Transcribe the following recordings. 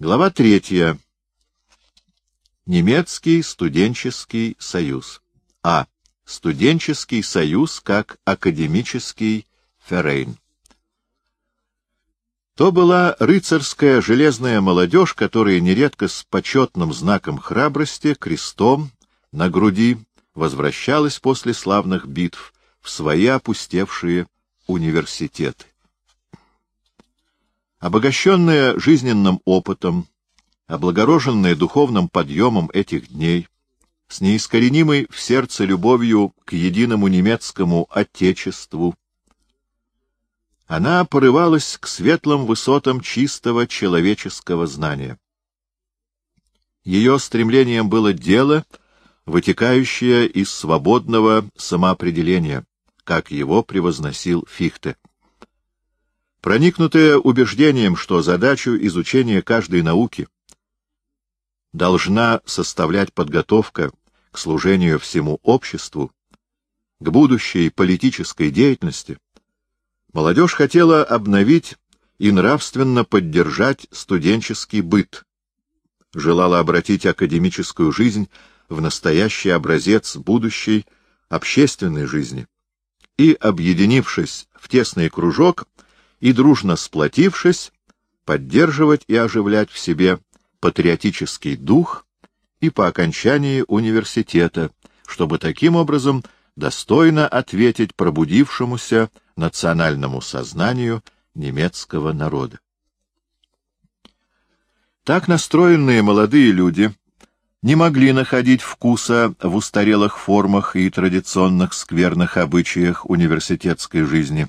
Глава третья. Немецкий студенческий союз. А. Студенческий союз как академический феррейн. То была рыцарская железная молодежь, которая нередко с почетным знаком храбрости, крестом на груди, возвращалась после славных битв в свои опустевшие университеты. Обогащенная жизненным опытом, облагороженная духовным подъемом этих дней, с неискоренимой в сердце любовью к единому немецкому отечеству, она порывалась к светлым высотам чистого человеческого знания. Ее стремлением было дело, вытекающее из свободного самоопределения, как его превозносил Фихте. Проникнутая убеждением, что задачу изучения каждой науки должна составлять подготовка к служению всему обществу, к будущей политической деятельности, Молодежь хотела обновить и нравственно поддержать студенческий быт, желала обратить академическую жизнь в настоящий образец будущей общественной жизни и, объединившись в тесный кружок и дружно сплотившись, поддерживать и оживлять в себе патриотический дух и по окончании университета, чтобы таким образом достойно ответить пробудившемуся национальному сознанию немецкого народа. Так настроенные молодые люди не могли находить вкуса в устарелых формах и традиционных скверных обычаях университетской жизни.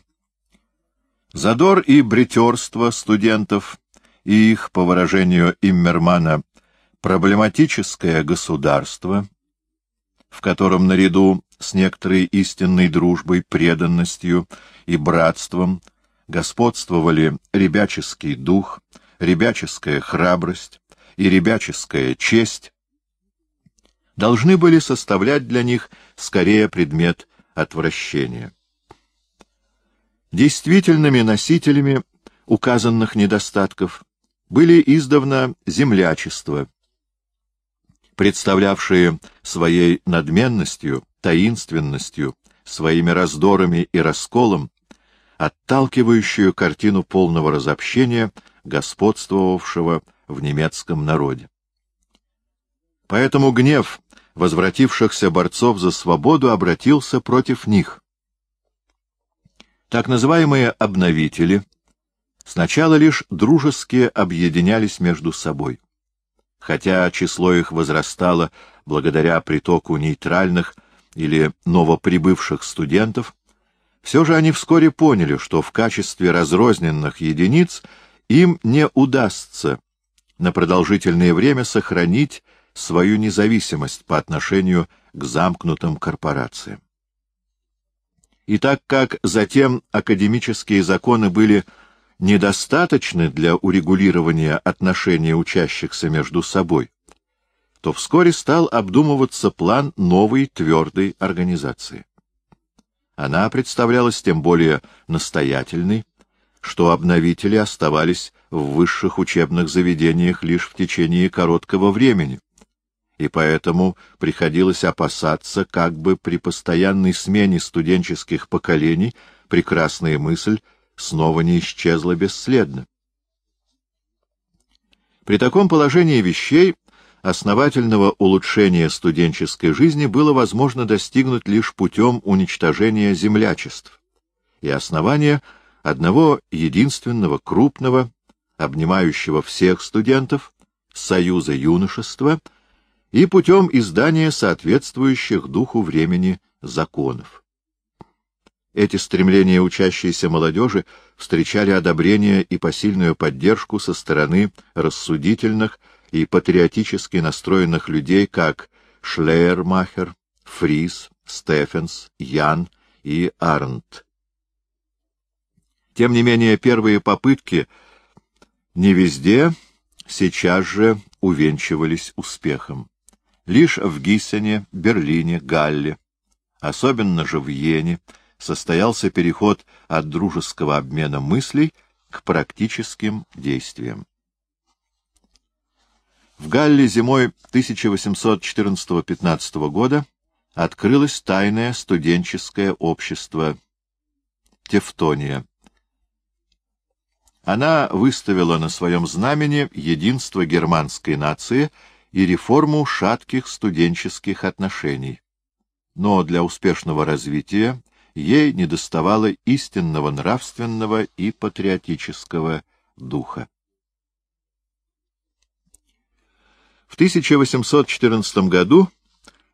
Задор и бритерство студентов и их, по выражению Иммермана, проблематическое государство, в котором наряду с некоторой истинной дружбой, преданностью и братством господствовали ребяческий дух, ребяческая храбрость и ребяческая честь, должны были составлять для них скорее предмет отвращения. Действительными носителями указанных недостатков были издавна землячество, представлявшие своей надменностью таинственностью, своими раздорами и расколом, отталкивающую картину полного разобщения, господствовавшего в немецком народе. Поэтому гнев возвратившихся борцов за свободу обратился против них. Так называемые «обновители» сначала лишь дружески объединялись между собой. Хотя число их возрастало благодаря притоку нейтральных или новоприбывших студентов, все же они вскоре поняли, что в качестве разрозненных единиц им не удастся на продолжительное время сохранить свою независимость по отношению к замкнутым корпорациям. И так как затем академические законы были недостаточны для урегулирования отношений учащихся между собой, то вскоре стал обдумываться план новой твердой организации. Она представлялась тем более настоятельной, что обновители оставались в высших учебных заведениях лишь в течение короткого времени, и поэтому приходилось опасаться, как бы при постоянной смене студенческих поколений прекрасная мысль снова не исчезла бесследно. При таком положении вещей основательного улучшения студенческой жизни было возможно достигнуть лишь путем уничтожения землячеств и основания одного единственного крупного, обнимающего всех студентов, союза юношества и путем издания соответствующих духу времени законов. Эти стремления учащейся молодежи встречали одобрение и посильную поддержку со стороны рассудительных, и патриотически настроенных людей, как Шлейермахер, Фрис, Стефенс, Ян и Арнт. Тем не менее, первые попытки не везде сейчас же увенчивались успехом. Лишь в Гиссене, Берлине, Галле, особенно же в Йене, состоялся переход от дружеского обмена мыслей к практическим действиям. В Галле зимой 1814-15 года открылось тайное студенческое общество Тевтония. Она выставила на своем знамени единство германской нации и реформу шатких студенческих отношений. Но для успешного развития ей недоставало истинного нравственного и патриотического духа. В 1814 году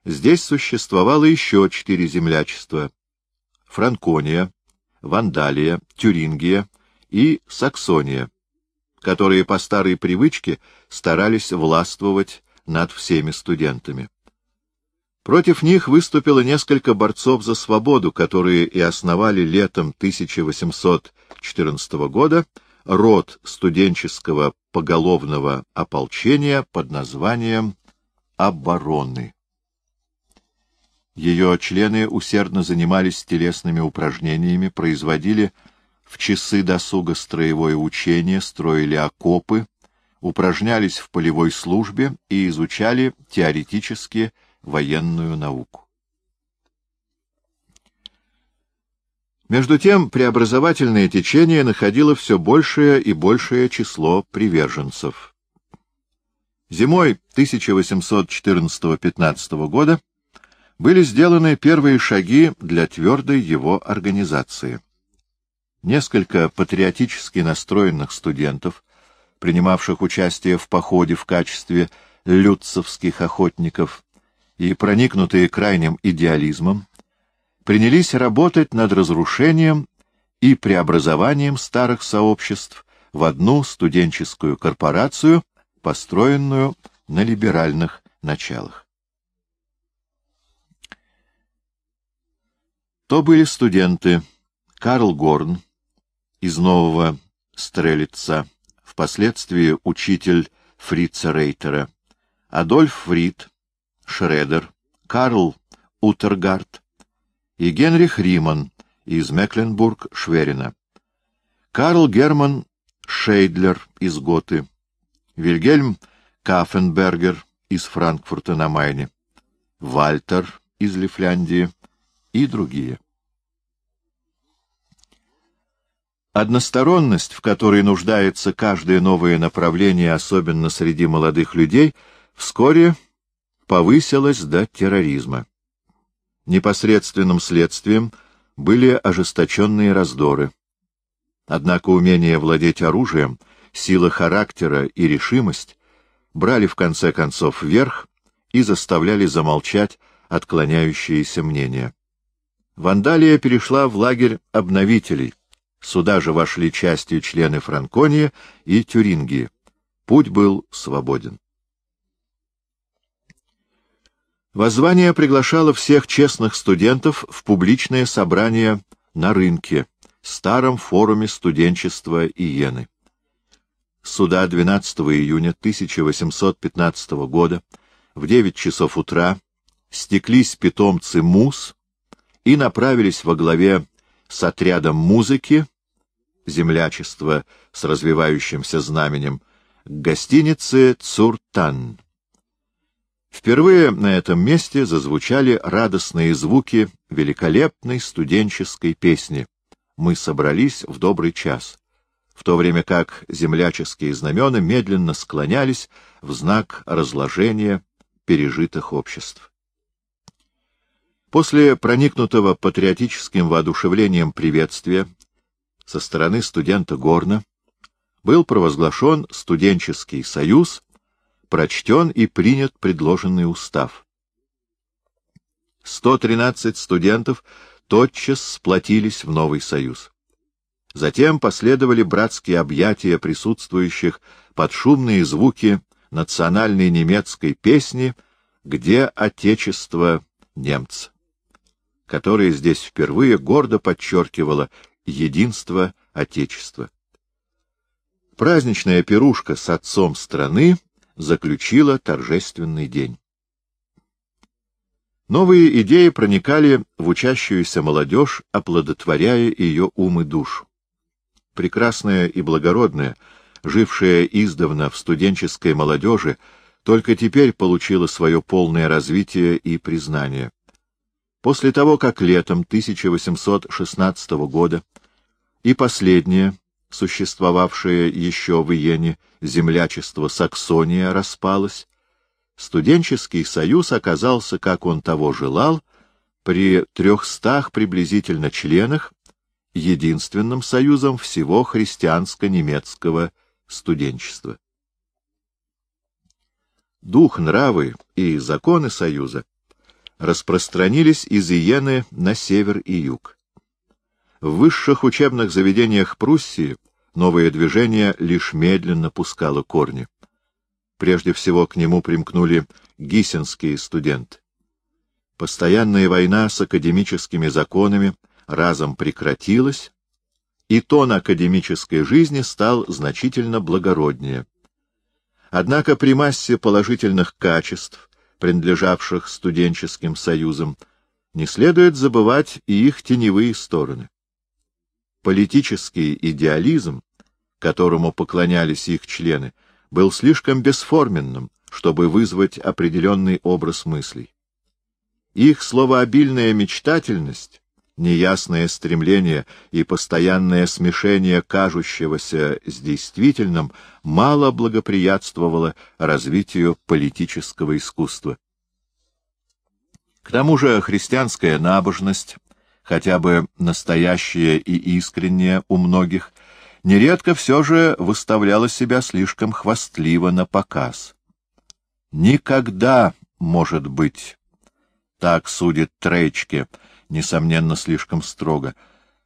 здесь существовало еще четыре землячества — Франкония, Вандалия, Тюрингия и Саксония, которые по старой привычке старались властвовать над всеми студентами. Против них выступило несколько борцов за свободу, которые и основали летом 1814 года род студенческого поголовного ополчения под названием «Обороны». Ее члены усердно занимались телесными упражнениями, производили в часы досуга строевое учение, строили окопы, упражнялись в полевой службе и изучали теоретически военную науку. Между тем, преобразовательное течение находило все большее и большее число приверженцев. Зимой 1814-15 года были сделаны первые шаги для твердой его организации. Несколько патриотически настроенных студентов, принимавших участие в походе в качестве люцевских охотников и проникнутые крайним идеализмом, принялись работать над разрушением и преобразованием старых сообществ в одну студенческую корпорацию, построенную на либеральных началах. То были студенты Карл Горн из Нового Стрелица, впоследствии учитель Фрица Рейтера, Адольф Фрид, Шредер, Карл Утергард, и Генрих Риман из Мекленбург-Шверина, Карл Герман Шейдлер из Готы, Вильгельм Кафенбергер из Франкфурта на Майне, Вальтер из Лифляндии и другие. Односторонность, в которой нуждается каждое новое направление, особенно среди молодых людей, вскоре повысилась до терроризма. Непосредственным следствием были ожесточенные раздоры. Однако умение владеть оружием, сила характера и решимость брали в конце концов верх и заставляли замолчать отклоняющиеся мнения. Вандалия перешла в лагерь обновителей. Сюда же вошли частью члены Франконии и Тюрингии. Путь был свободен. Воззвание приглашало всех честных студентов в публичное собрание на рынке, старом форуме студенчества Иены. Суда 12 июня 1815 года в 9 часов утра стеклись питомцы Мус и направились во главе с отрядом музыки, землячества с развивающимся знаменем, к гостинице Цуртан. Впервые на этом месте зазвучали радостные звуки великолепной студенческой песни «Мы собрались в добрый час», в то время как земляческие знамена медленно склонялись в знак разложения пережитых обществ. После проникнутого патриотическим воодушевлением приветствия со стороны студента Горна был провозглашен студенческий союз прочтен и принят предложенный устав. 113 студентов тотчас сплотились в новый союз. Затем последовали братские объятия присутствующих под шумные звуки национальной немецкой песни «Где Отечество немца», которая здесь впервые гордо подчеркивала единство Отечества. Праздничная пирушка с отцом страны заключила торжественный день. Новые идеи проникали в учащуюся молодежь, оплодотворяя ее ум и душу. Прекрасная и благородная, жившая издавна в студенческой молодежи, только теперь получило свое полное развитие и признание. После того, как летом 1816 года и последнее, существовавшее еще в Иене, землячество Саксония распалось, студенческий союз оказался, как он того желал, при трехстах приблизительно членах, единственным союзом всего христианско-немецкого студенчества. Дух, нравы и законы союза распространились из Иены на север и юг. В высших учебных заведениях Пруссии новое движение лишь медленно пускало корни. Прежде всего к нему примкнули гиссенские студенты. Постоянная война с академическими законами разом прекратилась, и тон академической жизни стал значительно благороднее. Однако при массе положительных качеств, принадлежавших студенческим союзам, не следует забывать и их теневые стороны. Политический идеализм, которому поклонялись их члены, был слишком бесформенным, чтобы вызвать определенный образ мыслей. Их словообильная мечтательность неясное стремление и постоянное смешение кажущегося с действительным мало благоприятствовало развитию политического искусства. К тому же христианская набожность, хотя бы настоящая и искренняя у многих, нередко все же выставляла себя слишком хвастливо на показ. Никогда, может быть, так судит Трейчке, — несомненно, слишком строго.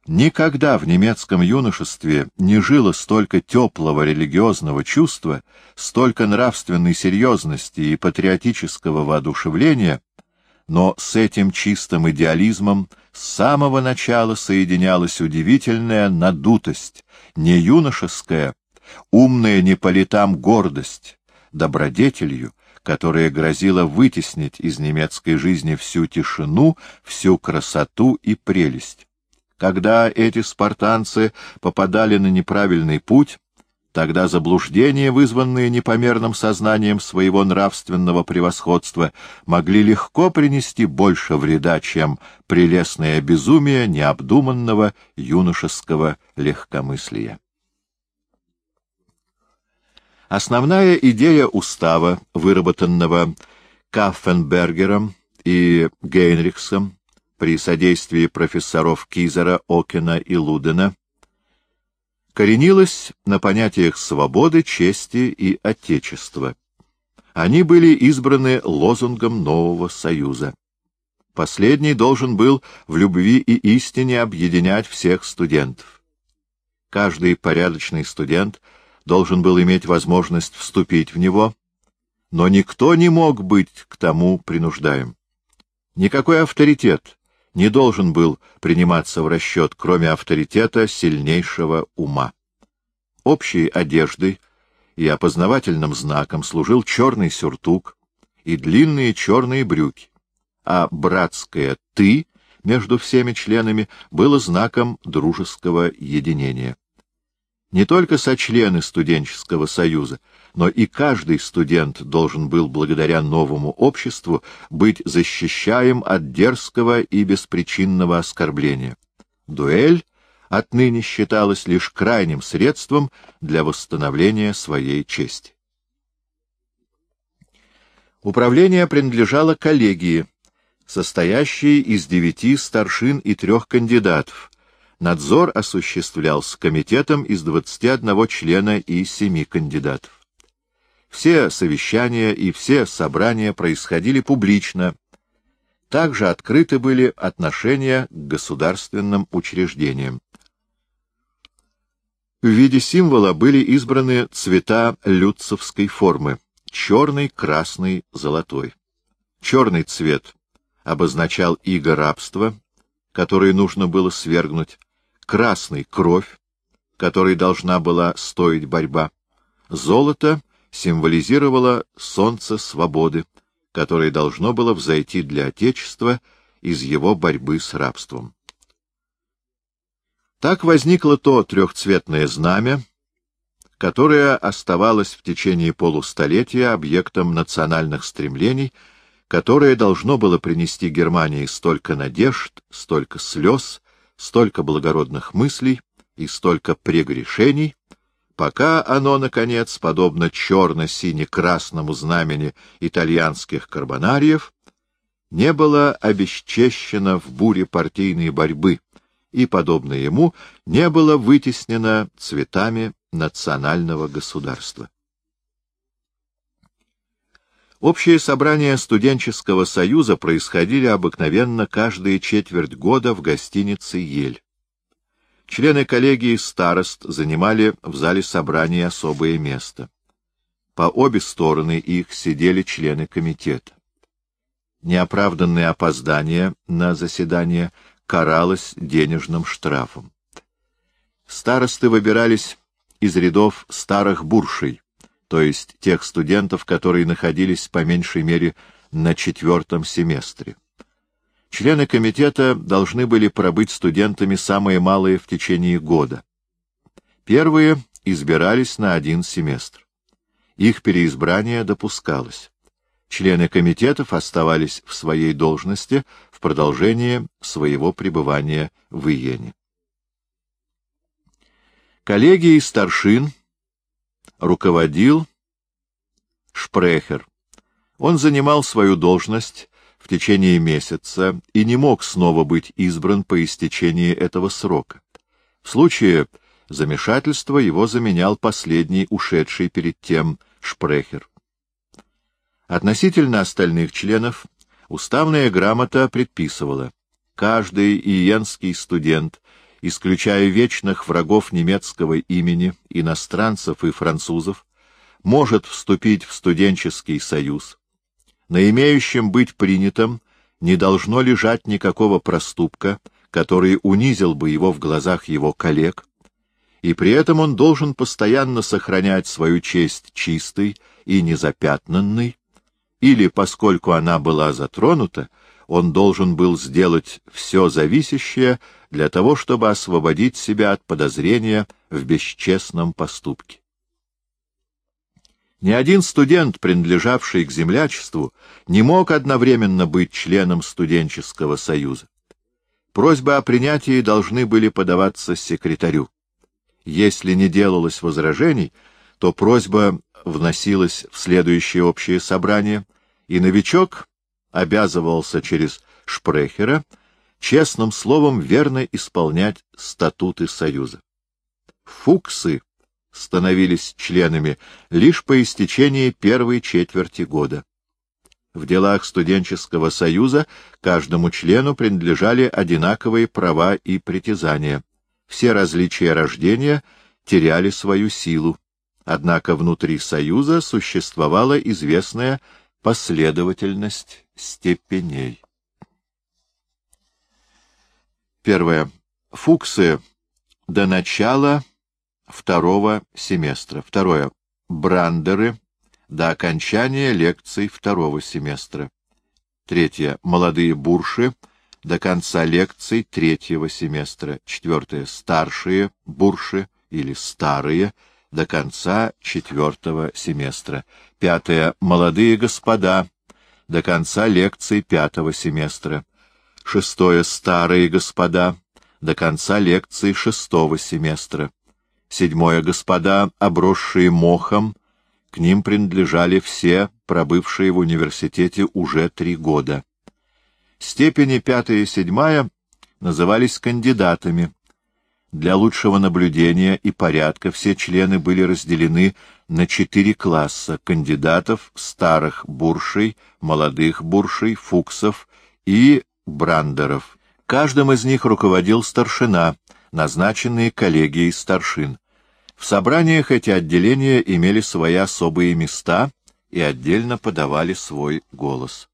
Никогда в немецком юношестве не жило столько теплого религиозного чувства, столько нравственной серьезности и патриотического воодушевления, но с этим чистым идеализмом с самого начала соединялась удивительная надутость, не юношеская, умная не по летам гордость, добродетелью, которая грозила вытеснить из немецкой жизни всю тишину, всю красоту и прелесть. Когда эти спартанцы попадали на неправильный путь, тогда заблуждения, вызванные непомерным сознанием своего нравственного превосходства, могли легко принести больше вреда, чем прелестное безумие необдуманного юношеского легкомыслия. Основная идея устава, выработанного Каффенбергером и Гейнрихсом при содействии профессоров Кизера, Окена и Лудена, коренилась на понятиях свободы, чести и отечества. Они были избраны лозунгом нового союза. Последний должен был в любви и истине объединять всех студентов. Каждый порядочный студент — должен был иметь возможность вступить в него, но никто не мог быть к тому принуждаем. Никакой авторитет не должен был приниматься в расчет, кроме авторитета сильнейшего ума. Общей одеждой и опознавательным знаком служил черный сюртук и длинные черные брюки, а братское «ты» между всеми членами было знаком дружеского единения. Не только сочлены студенческого союза, но и каждый студент должен был благодаря новому обществу быть защищаем от дерзкого и беспричинного оскорбления. Дуэль отныне считалась лишь крайним средством для восстановления своей чести. Управление принадлежало коллегии, состоящей из девяти старшин и трех кандидатов, Надзор осуществлялся комитетом из 21 члена и 7 кандидатов. Все совещания и все собрания происходили публично. Также открыты были отношения к государственным учреждениям. В виде символа были избраны цвета люцевской формы — черный, красный, золотой. Черный цвет обозначал иго рабства, которое нужно было свергнуть, красный — кровь, которой должна была стоить борьба. Золото символизировало солнце свободы, которое должно было взойти для Отечества из его борьбы с рабством. Так возникло то трехцветное знамя, которая оставалась в течение полустолетия объектом национальных стремлений, которое должно было принести Германии столько надежд, столько слез, столько благородных мыслей и столько прегрешений, пока оно, наконец, подобно черно-сине-красному знамени итальянских карбонариев, не было обесчещено в буре партийной борьбы и, подобно ему, не было вытеснено цветами национального государства. Общие собрания студенческого союза происходили обыкновенно каждые четверть года в гостинице «Ель». Члены коллегии старост занимали в зале собраний особое место. По обе стороны их сидели члены комитета. Неоправданное опоздание на заседание каралось денежным штрафом. Старосты выбирались из рядов старых буршей, то есть тех студентов, которые находились по меньшей мере на четвертом семестре. Члены комитета должны были пробыть студентами самые малые в течение года. Первые избирались на один семестр. Их переизбрание допускалось. Члены комитетов оставались в своей должности в продолжение своего пребывания в Иене. Коллегией старшин руководил Шпрехер. Он занимал свою должность в течение месяца и не мог снова быть избран по истечении этого срока. В случае замешательства его заменял последний ушедший перед тем Шпрехер. Относительно остальных членов уставная грамота предписывала каждый иенский студент исключая вечных врагов немецкого имени, иностранцев и французов, может вступить в студенческий союз. На имеющем быть принятым не должно лежать никакого проступка, который унизил бы его в глазах его коллег, и при этом он должен постоянно сохранять свою честь чистой и незапятнанной, или, поскольку она была затронута, он должен был сделать все зависящее для того, чтобы освободить себя от подозрения в бесчестном поступке. Ни один студент, принадлежавший к землячеству, не мог одновременно быть членом студенческого союза. Просьбы о принятии должны были подаваться секретарю. Если не делалось возражений, то просьба вносилась в следующее общее собрание, и новичок обязывался через Шпрехера честным словом верно исполнять статуты Союза. Фуксы становились членами лишь по истечении первой четверти года. В делах студенческого союза каждому члену принадлежали одинаковые права и притязания. Все различия рождения теряли свою силу. Однако внутри союза существовала известная последовательность степеней. Первое. Фуксы до начала второго семестра. Второе. Брандеры до окончания лекций второго семестра. Третье. Молодые бурши до конца лекций третьего семестра. Четвертое. Старшие бурши или старые до конца четвертого семестра. Пятое. Молодые господа до конца лекций пятого семестра. Шестое. Старые господа. До конца лекции шестого семестра. Седьмое. Господа, обросшие мохом. К ним принадлежали все, пробывшие в университете уже три года. Степени пятая и седьмая назывались кандидатами. Для лучшего наблюдения и порядка все члены были разделены на четыре класса кандидатов, старых буршей, молодых буршей, фуксов и брандеров. Каждым из них руководил старшина, назначенные коллегией старшин. В собраниях эти отделения имели свои особые места и отдельно подавали свой голос.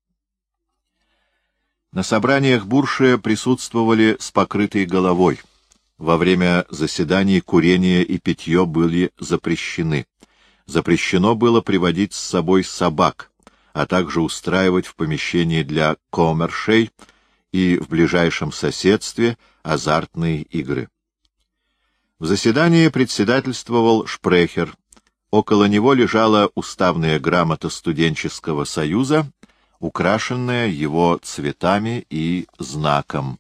На собраниях бурши присутствовали с покрытой головой. Во время заседаний курение и питье были запрещены. Запрещено было приводить с собой собак, а также устраивать в помещении для коммершей и в ближайшем соседстве азартные игры. В заседании председательствовал Шпрехер. Около него лежала уставная грамота студенческого союза, украшенная его цветами и знаком.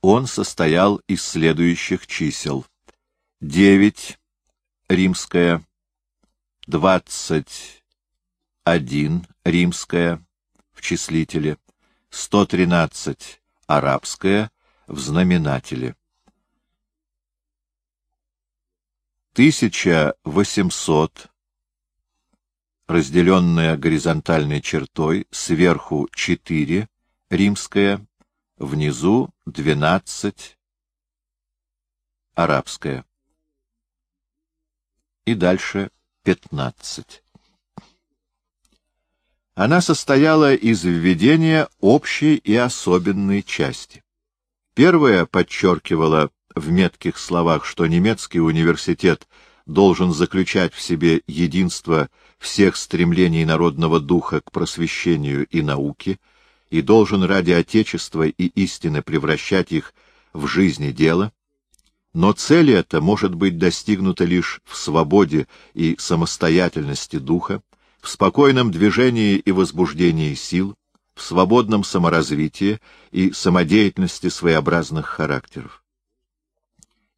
Он состоял из следующих чисел. девять римская, двадцать один римская в числителе, сто тринадцать арабская в знаменателе. 1800, разделенная горизонтальной чертой, сверху 4, римская, внизу 12, арабская. И дальше 15. Она состояла из введения общей и особенной части. Первая подчеркивала в метких словах, что немецкий университет должен заключать в себе единство всех стремлений народного духа к просвещению и науке и должен ради Отечества и истины превращать их в жизни дела, но цель эта может быть достигнута лишь в свободе и самостоятельности духа, в спокойном движении и возбуждении сил, в свободном саморазвитии и самодеятельности своеобразных характеров.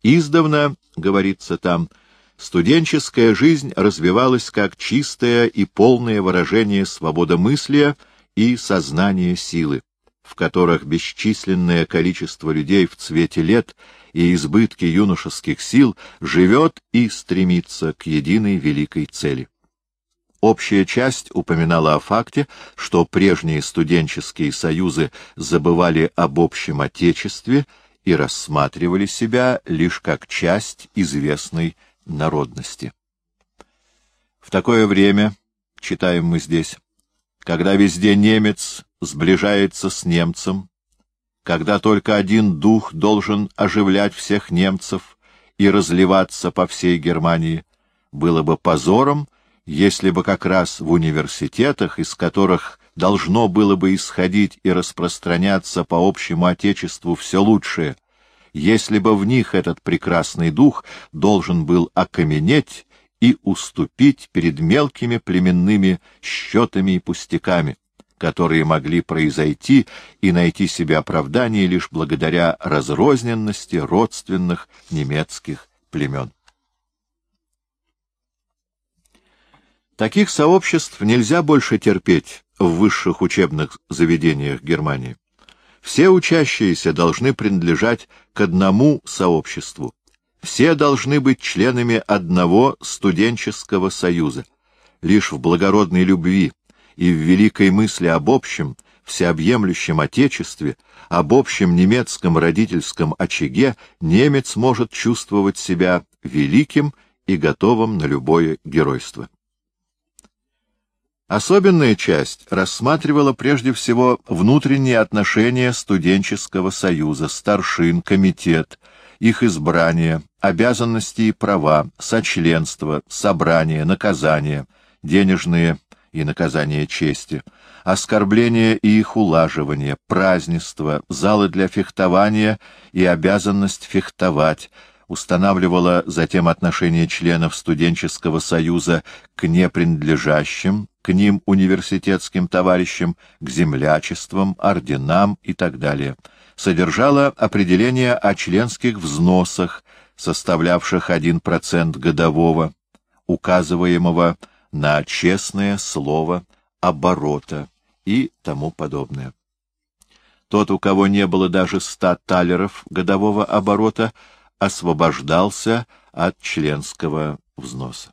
Издавна, говорится там, студенческая жизнь развивалась как чистое и полное выражение свободомыслия и сознания силы, в которых бесчисленное количество людей в цвете лет и избытке юношеских сил живет и стремится к единой великой цели. Общая часть упоминала о факте, что прежние студенческие союзы забывали об общем отечестве и рассматривали себя лишь как часть известной народности. В такое время, читаем мы здесь, когда везде немец сближается с немцем, когда только один дух должен оживлять всех немцев и разливаться по всей Германии, было бы позором, если бы как раз в университетах, из которых должно было бы исходить и распространяться по общему Отечеству все лучшее, если бы в них этот прекрасный дух должен был окаменеть и уступить перед мелкими племенными счетами и пустяками, которые могли произойти и найти себе оправдание лишь благодаря разрозненности родственных немецких племен. Таких сообществ нельзя больше терпеть в высших учебных заведениях Германии. Все учащиеся должны принадлежать к одному сообществу. Все должны быть членами одного студенческого союза. Лишь в благородной любви и в великой мысли об общем, всеобъемлющем Отечестве, об общем немецком родительском очаге немец может чувствовать себя великим и готовым на любое геройство. Особенная часть рассматривала прежде всего внутренние отношения студенческого союза, старшин, комитет, их избрание, обязанности и права, сочленство, собрание, наказание, денежные и наказание чести, оскорбления и их улаживание, празднество, залы для фехтования и обязанность фехтовать, устанавливала затем отношение членов студенческого союза к непринадлежащим, к ним университетским товарищам, к землячествам, орденам и так далее. Содержала определение о членских взносах, составлявших 1% годового, указываемого на честное слово оборота и тому подобное. Тот, у кого не было даже ста талеров годового оборота, освобождался от членского взноса.